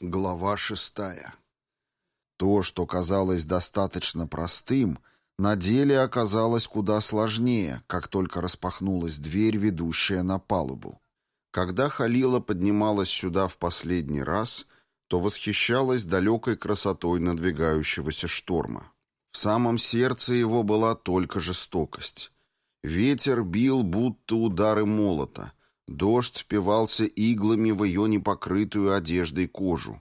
Глава шестая. То, что казалось достаточно простым, на деле оказалось куда сложнее, как только распахнулась дверь, ведущая на палубу. Когда Халила поднималась сюда в последний раз, то восхищалась далекой красотой надвигающегося шторма. В самом сердце его была только жестокость. Ветер бил, будто удары молота. Дождь впивался иглами в ее непокрытую одеждой кожу.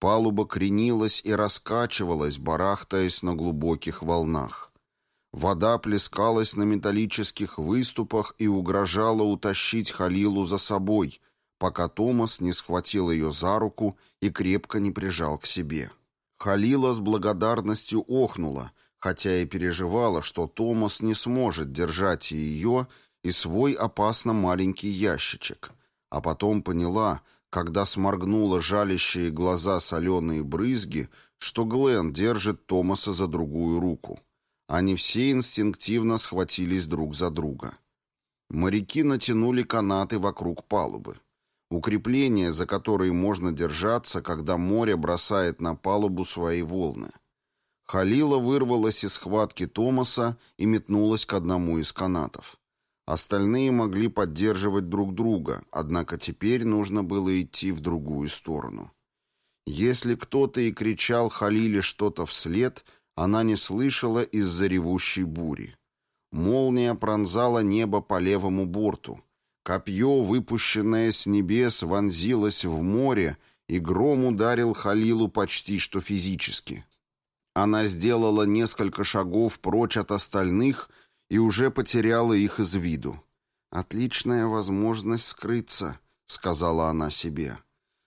Палуба кренилась и раскачивалась, барахтаясь на глубоких волнах. Вода плескалась на металлических выступах и угрожала утащить Халилу за собой, пока Томас не схватил ее за руку и крепко не прижал к себе. Халила с благодарностью охнула, хотя и переживала, что Томас не сможет держать и ее, и свой опасно маленький ящичек. А потом поняла, когда сморгнула жалящие глаза соленые брызги, что Глен держит Томаса за другую руку. Они все инстинктивно схватились друг за друга. Моряки натянули канаты вокруг палубы. Укрепления, за которые можно держаться, когда море бросает на палубу свои волны. Халила вырвалась из схватки Томаса и метнулась к одному из канатов. Остальные могли поддерживать друг друга, однако теперь нужно было идти в другую сторону. Если кто-то и кричал Халиле что-то вслед, она не слышала из-за ревущей бури. Молния пронзала небо по левому борту. Копье, выпущенное с небес, вонзилось в море, и гром ударил Халилу почти что физически. Она сделала несколько шагов прочь от остальных и уже потеряла их из виду. «Отличная возможность скрыться», — сказала она себе.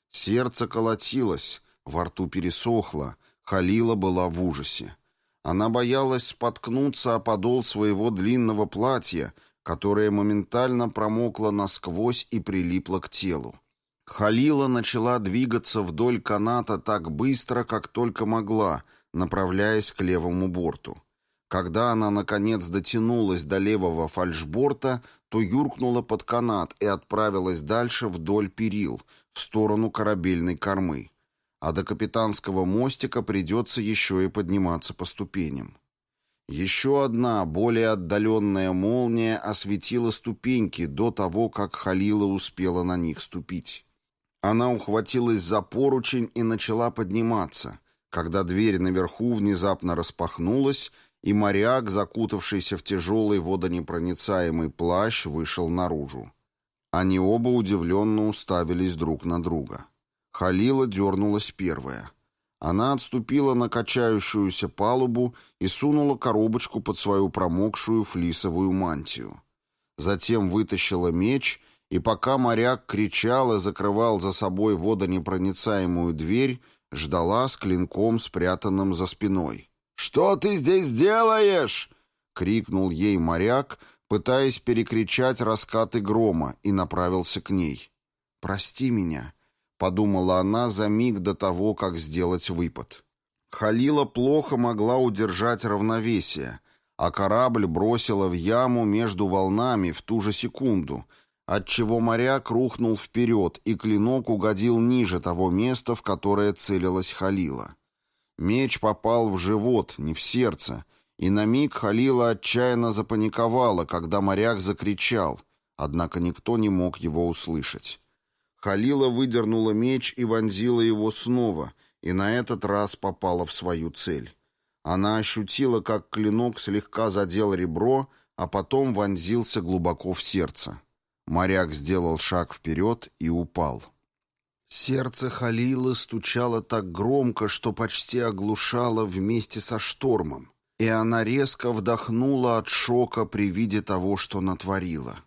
Сердце колотилось, во рту пересохло, Халила была в ужасе. Она боялась споткнуться о подол своего длинного платья, которое моментально промокло насквозь и прилипло к телу. Халила начала двигаться вдоль каната так быстро, как только могла, направляясь к левому борту. Когда она, наконец, дотянулась до левого фальшборта, то юркнула под канат и отправилась дальше вдоль перил, в сторону корабельной кормы. А до капитанского мостика придется еще и подниматься по ступеням. Еще одна, более отдаленная молния осветила ступеньки до того, как Халила успела на них ступить. Она ухватилась за поручень и начала подниматься, когда дверь наверху внезапно распахнулась, и моряк, закутавшийся в тяжелый водонепроницаемый плащ, вышел наружу. Они оба удивленно уставились друг на друга. Халила дернулась первая. Она отступила на качающуюся палубу и сунула коробочку под свою промокшую флисовую мантию. Затем вытащила меч, и пока моряк кричал и закрывал за собой водонепроницаемую дверь, ждала с клинком, спрятанным за спиной. «Что ты здесь делаешь?» — крикнул ей моряк, пытаясь перекричать раскаты грома, и направился к ней. «Прости меня», — подумала она за миг до того, как сделать выпад. Халила плохо могла удержать равновесие, а корабль бросила в яму между волнами в ту же секунду, отчего моряк рухнул вперед, и клинок угодил ниже того места, в которое целилась Халила. Меч попал в живот, не в сердце, и на миг Халила отчаянно запаниковала, когда моряк закричал, однако никто не мог его услышать. Халила выдернула меч и вонзила его снова, и на этот раз попала в свою цель. Она ощутила, как клинок слегка задел ребро, а потом вонзился глубоко в сердце. Моряк сделал шаг вперед и упал. Сердце Халилы стучало так громко, что почти оглушало вместе со штормом, и она резко вдохнула от шока при виде того, что натворила.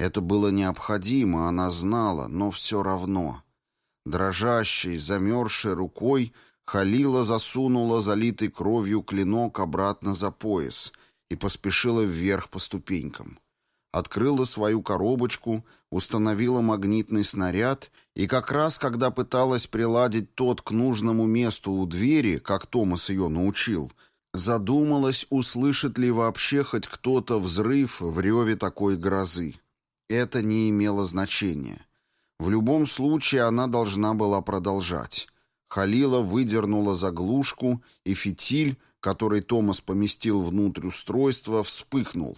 Это было необходимо, она знала, но все равно. Дрожащей, замерзшей рукой Халила засунула залитый кровью клинок обратно за пояс и поспешила вверх по ступенькам открыла свою коробочку, установила магнитный снаряд, и как раз когда пыталась приладить тот к нужному месту у двери, как Томас ее научил, Задумалась, услышит ли вообще хоть кто-то взрыв в реве такой грозы. Это не имело значения. В любом случае она должна была продолжать. Халила выдернула заглушку, и фитиль, который Томас поместил внутрь устройства, вспыхнул.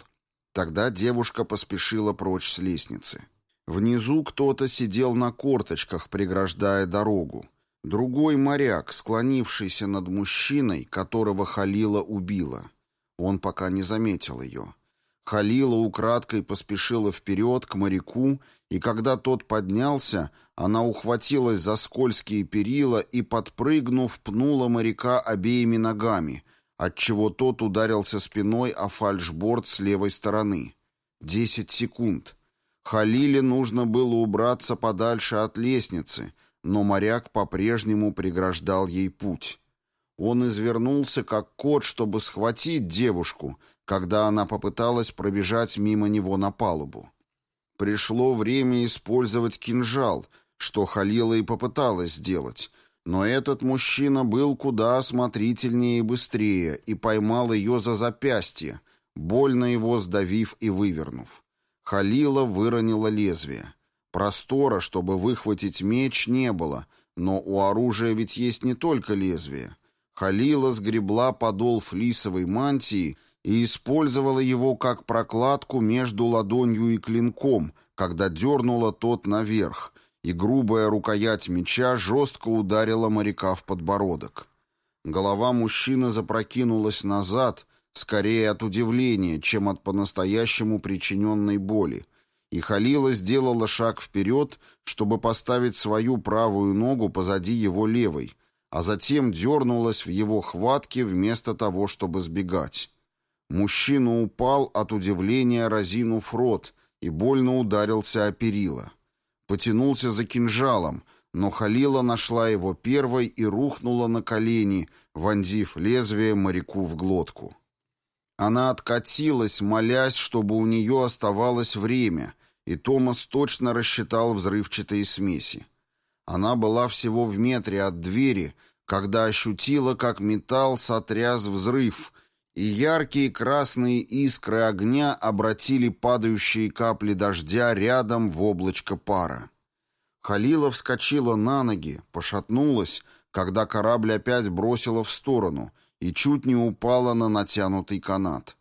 Тогда девушка поспешила прочь с лестницы. Внизу кто-то сидел на корточках, преграждая дорогу. Другой моряк, склонившийся над мужчиной, которого Халила убила. Он пока не заметил ее. Халила украдкой поспешила вперед к моряку, и когда тот поднялся, она ухватилась за скользкие перила и, подпрыгнув, пнула моряка обеими ногами, отчего тот ударился спиной о фальшборд с левой стороны. Десять секунд. Халиле нужно было убраться подальше от лестницы, но моряк по-прежнему преграждал ей путь. Он извернулся, как кот, чтобы схватить девушку, когда она попыталась пробежать мимо него на палубу. Пришло время использовать кинжал, что Халила и попыталась сделать, но этот мужчина был куда осмотрительнее и быстрее и поймал ее за запястье, больно его сдавив и вывернув. Халила выронила лезвие. Простора, чтобы выхватить меч, не было, но у оружия ведь есть не только лезвие. Халила сгребла подол флисовой мантии и использовала его как прокладку между ладонью и клинком, когда дернула тот наверх, и грубая рукоять меча жестко ударила моряка в подбородок. Голова мужчины запрокинулась назад, скорее от удивления, чем от по-настоящему причиненной боли, и Халила сделала шаг вперед, чтобы поставить свою правую ногу позади его левой, а затем дернулась в его хватке вместо того, чтобы сбегать. Мужчина упал от удивления, разинув рот, и больно ударился о перила. Потянулся за кинжалом, но Халила нашла его первой и рухнула на колени, вонзив лезвие моряку в глотку. Она откатилась, молясь, чтобы у нее оставалось время, и Томас точно рассчитал взрывчатые смеси. Она была всего в метре от двери, когда ощутила, как металл сотряс взрыв, и яркие красные искры огня обратили падающие капли дождя рядом в облачко пара. Халила вскочила на ноги, пошатнулась, когда корабль опять бросила в сторону и чуть не упала на натянутый канат.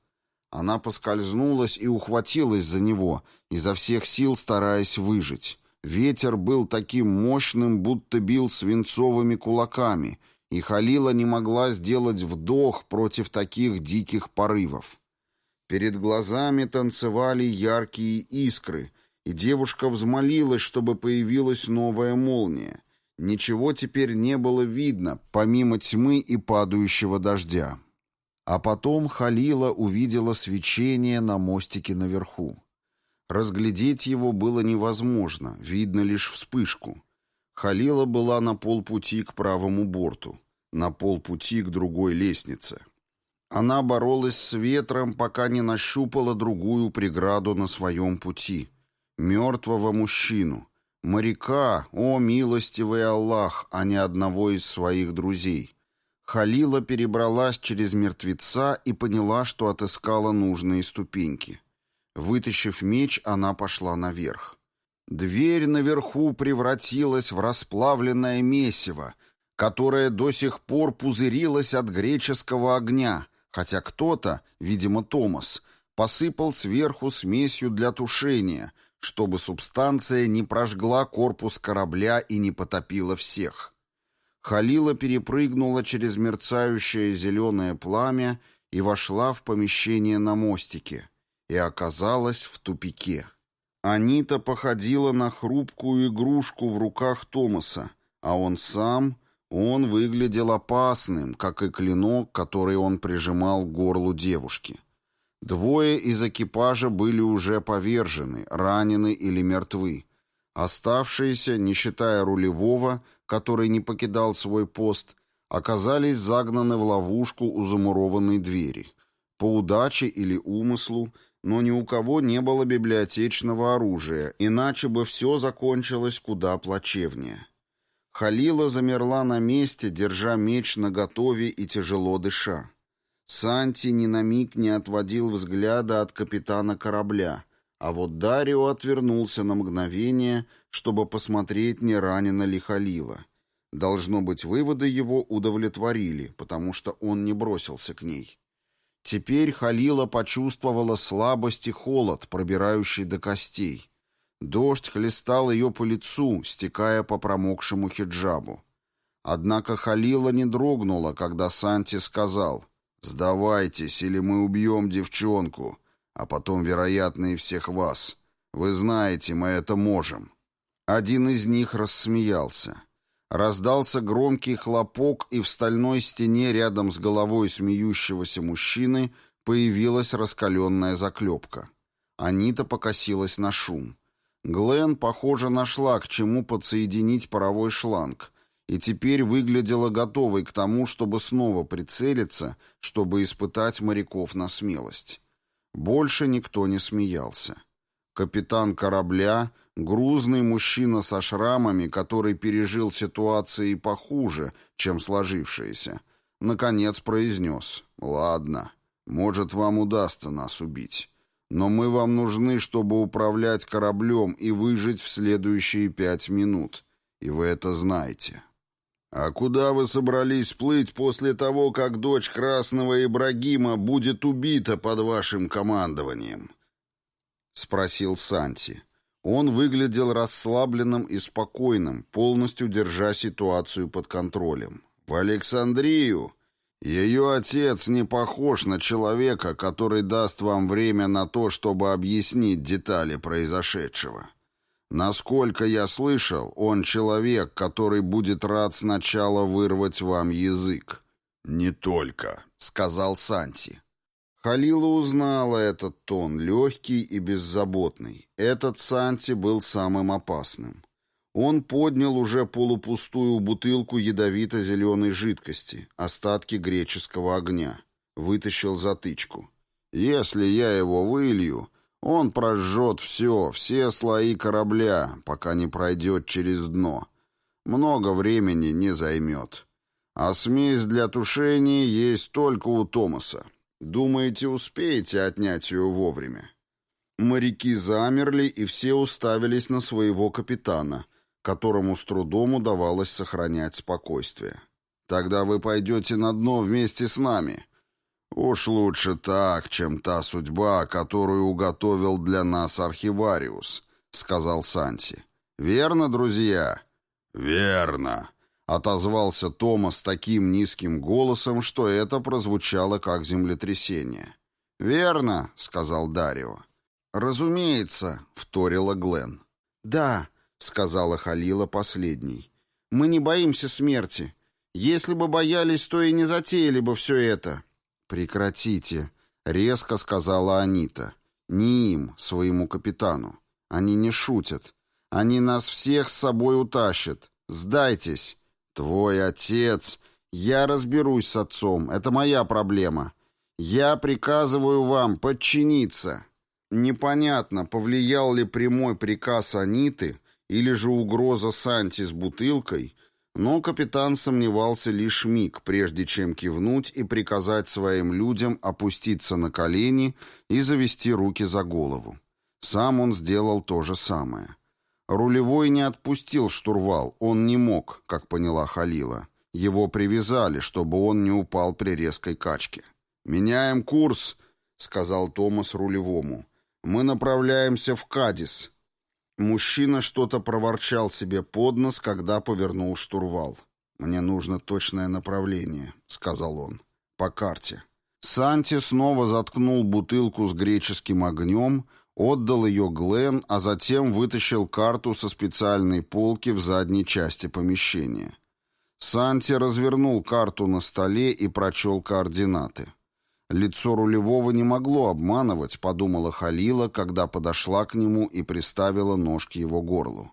Она поскользнулась и ухватилась за него, изо всех сил стараясь выжить. Ветер был таким мощным, будто бил свинцовыми кулаками, и Халила не могла сделать вдох против таких диких порывов. Перед глазами танцевали яркие искры, и девушка взмолилась, чтобы появилась новая молния. Ничего теперь не было видно, помимо тьмы и падающего дождя. А потом Халила увидела свечение на мостике наверху. Разглядеть его было невозможно, видно лишь вспышку. Халила была на полпути к правому борту, на полпути к другой лестнице. Она боролась с ветром, пока не нащупала другую преграду на своем пути. Мертвого мужчину. Моряка, о милостивый Аллах, а не одного из своих друзей. Халила перебралась через мертвеца и поняла, что отыскала нужные ступеньки. Вытащив меч, она пошла наверх. Дверь наверху превратилась в расплавленное месиво, которое до сих пор пузырилось от греческого огня, хотя кто-то, видимо Томас, посыпал сверху смесью для тушения, чтобы субстанция не прожгла корпус корабля и не потопила всех. Халила перепрыгнула через мерцающее зеленое пламя и вошла в помещение на мостике, и оказалась в тупике. Анита походила на хрупкую игрушку в руках Томаса, а он сам, он выглядел опасным, как и клинок, который он прижимал к горлу девушки. Двое из экипажа были уже повержены, ранены или мертвы. Оставшиеся, не считая рулевого, который не покидал свой пост, оказались загнаны в ловушку у замурованной двери. По удаче или умыслу, но ни у кого не было библиотечного оружия, иначе бы все закончилось куда плачевнее. Халила замерла на месте, держа меч наготове и тяжело дыша. Санти ни на миг не отводил взгляда от капитана корабля, а вот Дарио отвернулся на мгновение, чтобы посмотреть, не ранено ли Халила. Должно быть, выводы его удовлетворили, потому что он не бросился к ней. Теперь Халила почувствовала слабость и холод, пробирающий до костей. Дождь хлестал ее по лицу, стекая по промокшему хиджабу. Однако Халила не дрогнула, когда Санти сказал «Сдавайтесь, или мы убьем девчонку, а потом, вероятно, и всех вас. Вы знаете, мы это можем». Один из них рассмеялся. Раздался громкий хлопок, и в стальной стене рядом с головой смеющегося мужчины появилась раскаленная заклепка. Анита покосилась на шум. Глен, похоже, нашла, к чему подсоединить паровой шланг, и теперь выглядела готовой к тому, чтобы снова прицелиться, чтобы испытать моряков на смелость. Больше никто не смеялся. Капитан корабля, грузный мужчина со шрамами, который пережил ситуации похуже, чем сложившиеся, наконец произнес «Ладно, может, вам удастся нас убить». Но мы вам нужны, чтобы управлять кораблем и выжить в следующие пять минут. И вы это знаете. А куда вы собрались плыть после того, как дочь Красного Ибрагима будет убита под вашим командованием? Спросил Санти. Он выглядел расслабленным и спокойным, полностью держа ситуацию под контролем. В Александрию ее отец не похож на человека, который даст вам время на то, чтобы объяснить детали произошедшего. Насколько я слышал, он человек, который будет рад сначала вырвать вам язык. «Не только», — сказал Санти. Халила узнала этот тон, легкий и беззаботный. Этот Санти был самым опасным. Он поднял уже полупустую бутылку ядовито-зеленой жидкости, остатки греческого огня. Вытащил затычку. «Если я его вылью, он прожжет все, все слои корабля, пока не пройдет через дно. Много времени не займет. А смесь для тушения есть только у Томаса. Думаете, успеете отнять ее вовремя?» Моряки замерли, и все уставились на своего капитана — которому с трудом удавалось сохранять спокойствие. «Тогда вы пойдете на дно вместе с нами». «Уж лучше так, чем та судьба, которую уготовил для нас архивариус», — сказал Санти. «Верно, друзья?» «Верно», — отозвался Томас таким низким голосом, что это прозвучало как землетрясение. «Верно», — сказал Дарио. «Разумеется», — вторила Глен. «Да, — сказала Халила последней. «Мы не боимся смерти. Если бы боялись, то и не затеяли бы все это». «Прекратите», — резко сказала Анита. «Не им, своему капитану. Они не шутят. Они нас всех с собой утащат. Сдайтесь. Твой отец... Я разберусь с отцом. Это моя проблема. Я приказываю вам подчиниться». Непонятно, повлиял ли прямой приказ Аниты или же угроза Санти с бутылкой, но капитан сомневался лишь миг, прежде чем кивнуть и приказать своим людям опуститься на колени и завести руки за голову. Сам он сделал то же самое. Рулевой не отпустил штурвал, он не мог, как поняла Халила. Его привязали, чтобы он не упал при резкой качке. «Меняем курс», — сказал Томас рулевому. «Мы направляемся в Кадис. Мужчина что-то проворчал себе под нос, когда повернул штурвал. «Мне нужно точное направление», — сказал он. «По карте». Санти снова заткнул бутылку с греческим огнем, отдал ее Глен, а затем вытащил карту со специальной полки в задней части помещения. Санти развернул карту на столе и прочел координаты. Лицо рулевого не могло обманывать, подумала Халила, когда подошла к нему и приставила нож к его горлу.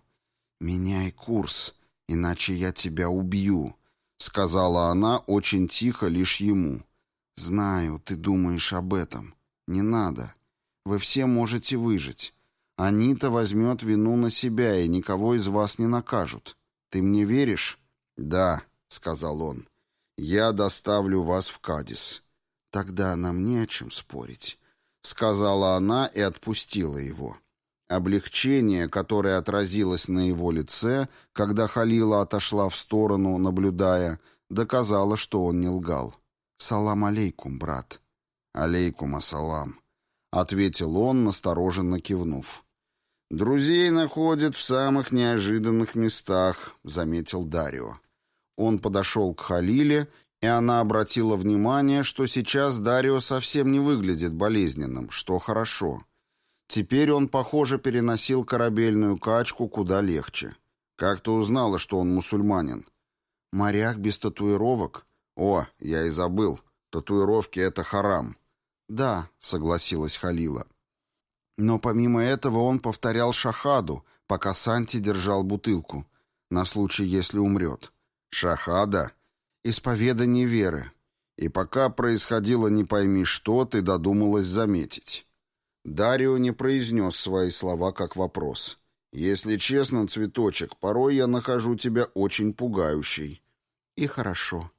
«Меняй курс, иначе я тебя убью», — сказала она очень тихо лишь ему. «Знаю, ты думаешь об этом. Не надо. Вы все можете выжить. Анита возьмет вину на себя, и никого из вас не накажут. Ты мне веришь?» «Да», — сказал он. «Я доставлю вас в Кадис». «Тогда нам не о чем спорить», — сказала она и отпустила его. Облегчение, которое отразилось на его лице, когда Халила отошла в сторону, наблюдая, доказало, что он не лгал. «Салам алейкум, брат». «Алейкум ассалам», — ответил он, настороженно кивнув. «Друзей находят в самых неожиданных местах», — заметил Дарио. Он подошел к Халиле, и она обратила внимание, что сейчас Дарио совсем не выглядит болезненным, что хорошо. Теперь он, похоже, переносил корабельную качку куда легче. Как ты узнала, что он мусульманин? Моряк без татуировок? О, я и забыл. Татуировки — это харам. Да, согласилась Халила. Но помимо этого он повторял шахаду, пока Санти держал бутылку, на случай, если умрет. Шахада? Исповедание веры. И пока происходило не пойми что, ты додумалась заметить. Дарио не произнес свои слова как вопрос. «Если честно, цветочек, порой я нахожу тебя очень пугающей». «И хорошо», —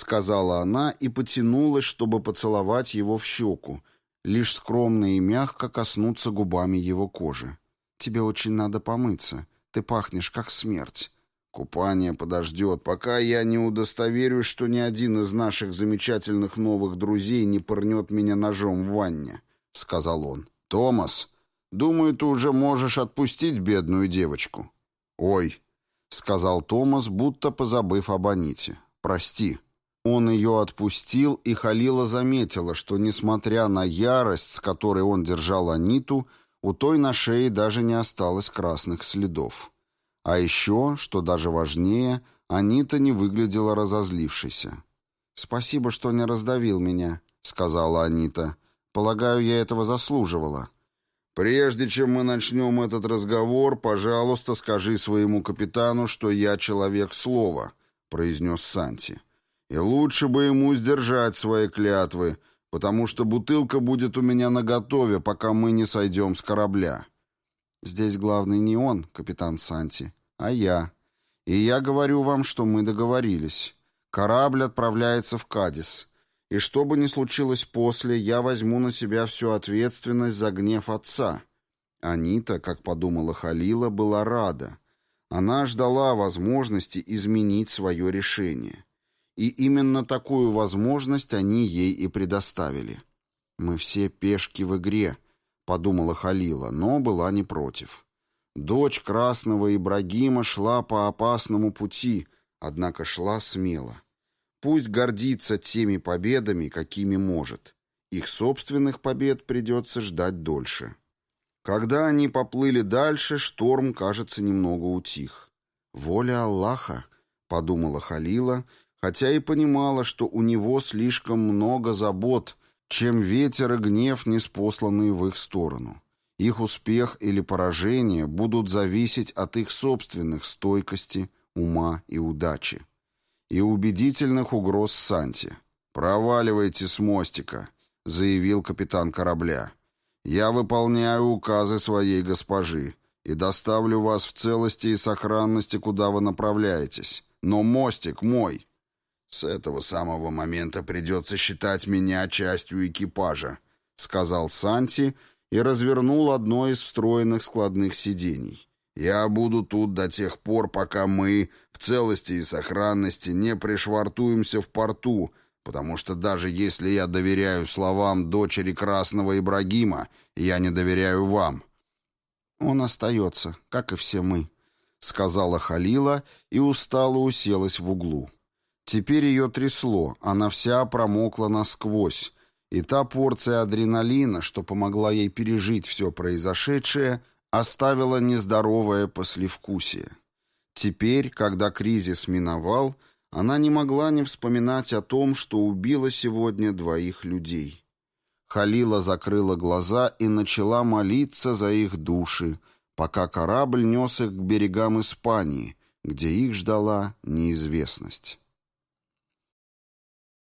сказала она и потянулась, чтобы поцеловать его в щеку, лишь скромно и мягко коснуться губами его кожи. «Тебе очень надо помыться. Ты пахнешь, как смерть». «Купание подождет, пока я не удостоверюсь, что ни один из наших замечательных новых друзей не пырнет меня ножом в ванне». — сказал он. «Томас, думаю, ты уже можешь отпустить бедную девочку». «Ой», — сказал Томас, будто позабыв об Аните. «Прости». Он ее отпустил, и Халила заметила, что, несмотря на ярость, с которой он держал Аниту, у той на шее даже не осталось красных следов. А еще, что даже важнее, Анита не выглядела разозлившейся. «Спасибо, что не раздавил меня», — сказала Анита. Полагаю, я этого заслуживала. Прежде чем мы начнем этот разговор, пожалуйста, скажи своему капитану, что я человек слова, произнес Санти. И лучше бы ему сдержать свои клятвы, потому что бутылка будет у меня наготове, пока мы не сойдем с корабля. Здесь главный не он, капитан Санти, а я. И я говорю вам, что мы договорились. Корабль отправляется в Кадис. И что бы ни случилось после, я возьму на себя всю ответственность за гнев отца. Анита, как подумала Халила, была рада. Она ждала возможности изменить свое решение. И именно такую возможность они ей и предоставили. «Мы все пешки в игре», — подумала Халила, но была не против. Дочь красного Ибрагима шла по опасному пути, однако шла смело. Пусть гордится теми победами, какими может. Их собственных побед придется ждать дольше. Когда они поплыли дальше, шторм, кажется, немного утих. «Воля Аллаха», — подумала Халила, хотя и понимала, что у него слишком много забот, чем ветер и гнев, неспосланные в их сторону. Их успех или поражение будут зависеть от их собственных стойкости, ума и удачи и убедительных угроз Санти. «Проваливайте с мостика», — заявил капитан корабля. «Я выполняю указы своей госпожи и доставлю вас в целости и сохранности, куда вы направляетесь. Но мостик мой». «С этого самого момента придется считать меня частью экипажа», — сказал Санти и развернул одно из встроенных складных сидений. Я буду тут до тех пор, пока мы в целости и сохранности не пришвартуемся в порту, потому что даже если я доверяю словам дочери Красного Ибрагима, я не доверяю вам». «Он остается, как и все мы», — сказала Халила и устало уселась в углу. Теперь ее трясло, она вся промокла насквозь, и та порция адреналина, что помогла ей пережить все произошедшее, оставила нездоровое послевкусие. Теперь, когда кризис миновал, она не могла не вспоминать о том, что убила сегодня двоих людей. Халила закрыла глаза и начала молиться за их души, пока корабль нес их к берегам Испании, где их ждала неизвестность.